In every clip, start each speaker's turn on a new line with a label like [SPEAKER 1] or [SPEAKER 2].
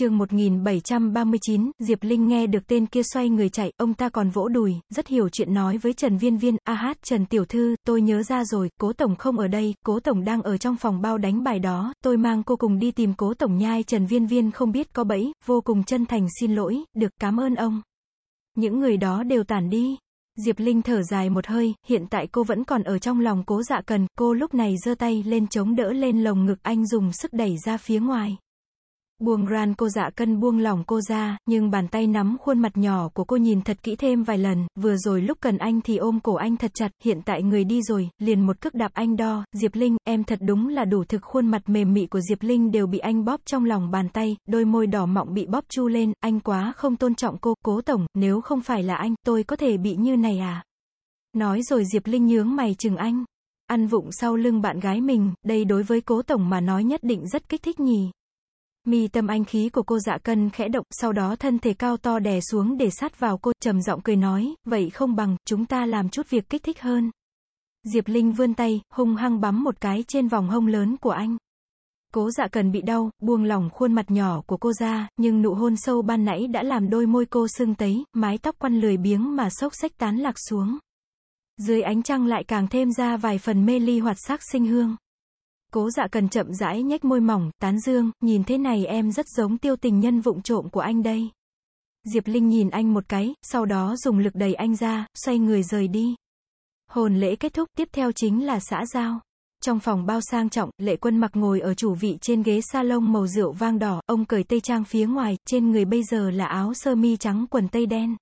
[SPEAKER 1] chương 1739, Diệp Linh nghe được tên kia xoay người chạy, ông ta còn vỗ đùi, rất hiểu chuyện nói với Trần Viên Viên, a hát Trần Tiểu Thư, tôi nhớ ra rồi, cố tổng không ở đây, cố tổng đang ở trong phòng bao đánh bài đó, tôi mang cô cùng đi tìm cố tổng nhai Trần Viên Viên không biết có bẫy, vô cùng chân thành xin lỗi, được cảm ơn ông. Những người đó đều tản đi. Diệp Linh thở dài một hơi, hiện tại cô vẫn còn ở trong lòng cố dạ cần, cô lúc này giơ tay lên chống đỡ lên lồng ngực anh dùng sức đẩy ra phía ngoài. Buông ran cô dạ cân buông lỏng cô ra, nhưng bàn tay nắm khuôn mặt nhỏ của cô nhìn thật kỹ thêm vài lần, vừa rồi lúc cần anh thì ôm cổ anh thật chặt, hiện tại người đi rồi, liền một cước đạp anh đo, Diệp Linh, em thật đúng là đủ thực khuôn mặt mềm mị của Diệp Linh đều bị anh bóp trong lòng bàn tay, đôi môi đỏ mọng bị bóp chu lên, anh quá không tôn trọng cô, cố tổng, nếu không phải là anh, tôi có thể bị như này à? Nói rồi Diệp Linh nhướng mày chừng anh. Ăn vụng sau lưng bạn gái mình, đây đối với cố tổng mà nói nhất định rất kích thích nhỉ. Mi tâm anh khí của cô dạ cân khẽ động, sau đó thân thể cao to đè xuống để sát vào cô, trầm giọng cười nói, vậy không bằng, chúng ta làm chút việc kích thích hơn. Diệp Linh vươn tay, hung hăng bắm một cái trên vòng hông lớn của anh. Cố dạ cần bị đau, buông lỏng khuôn mặt nhỏ của cô ra, nhưng nụ hôn sâu ban nãy đã làm đôi môi cô sưng tấy, mái tóc quăn lười biếng mà sốc xách tán lạc xuống. Dưới ánh trăng lại càng thêm ra vài phần mê ly hoạt sắc sinh hương. Cố dạ cần chậm rãi nhếch môi mỏng, tán dương, nhìn thế này em rất giống tiêu tình nhân vụng trộm của anh đây. Diệp Linh nhìn anh một cái, sau đó dùng lực đẩy anh ra, xoay người rời đi. Hồn lễ kết thúc, tiếp theo chính là xã giao. Trong phòng bao sang trọng, lệ quân mặc ngồi ở chủ vị trên ghế salon màu rượu vang đỏ, ông cởi tây trang phía ngoài, trên người bây giờ là áo sơ mi trắng quần tây đen.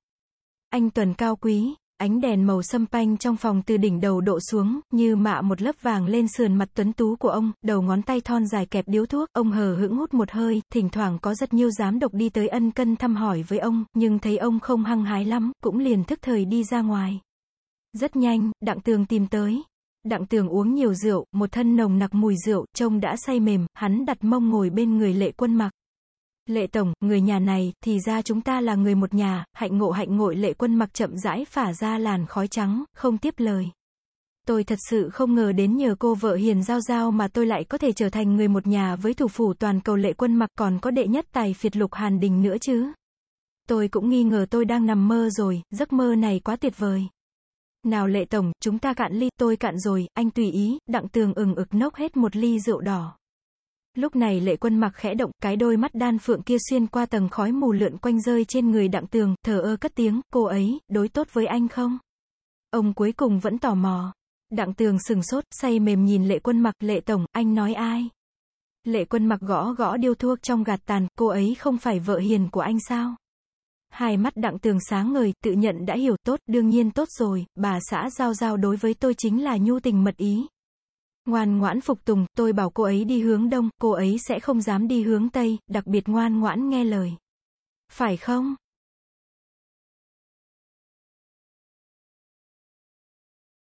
[SPEAKER 1] Anh tuần cao quý, Ánh đèn màu xâm panh trong phòng từ đỉnh đầu độ xuống, như mạ một lớp vàng lên sườn mặt tuấn tú của ông, đầu ngón tay thon dài kẹp điếu thuốc, ông hờ hững hút một hơi, thỉnh thoảng có rất nhiều giám độc đi tới ân cân thăm hỏi với ông, nhưng thấy ông không hăng hái lắm, cũng liền thức thời đi ra ngoài. Rất nhanh, đặng tường tìm tới. Đặng tường uống nhiều rượu, một thân nồng nặc mùi rượu, trông đã say mềm, hắn đặt mông ngồi bên người lệ quân mặc. Lệ Tổng, người nhà này, thì ra chúng ta là người một nhà, hạnh ngộ hạnh ngội lệ quân mặc chậm rãi phả ra làn khói trắng, không tiếp lời. Tôi thật sự không ngờ đến nhờ cô vợ hiền giao giao mà tôi lại có thể trở thành người một nhà với thủ phủ toàn cầu lệ quân mặc còn có đệ nhất tài phiệt lục hàn đình nữa chứ. Tôi cũng nghi ngờ tôi đang nằm mơ rồi, giấc mơ này quá tuyệt vời. Nào lệ tổng, chúng ta cạn ly, tôi cạn rồi, anh tùy ý, đặng tường ừng ực nốc hết một ly rượu đỏ. Lúc này lệ quân mặc khẽ động, cái đôi mắt đan phượng kia xuyên qua tầng khói mù lượn quanh rơi trên người đặng tường, thở ơ cất tiếng, cô ấy, đối tốt với anh không? Ông cuối cùng vẫn tò mò. Đặng tường sừng sốt, say mềm nhìn lệ quân mặc, lệ tổng, anh nói ai? Lệ quân mặc gõ gõ điêu thuốc trong gạt tàn, cô ấy không phải vợ hiền của anh sao? Hai mắt đặng tường sáng ngời, tự nhận đã hiểu tốt, đương nhiên tốt rồi, bà xã giao giao đối với tôi chính là nhu tình mật ý, Ngoan ngoãn phục tùng, tôi bảo cô ấy đi hướng đông, cô ấy sẽ không dám đi hướng tây, đặc biệt ngoan ngoãn nghe lời. Phải không?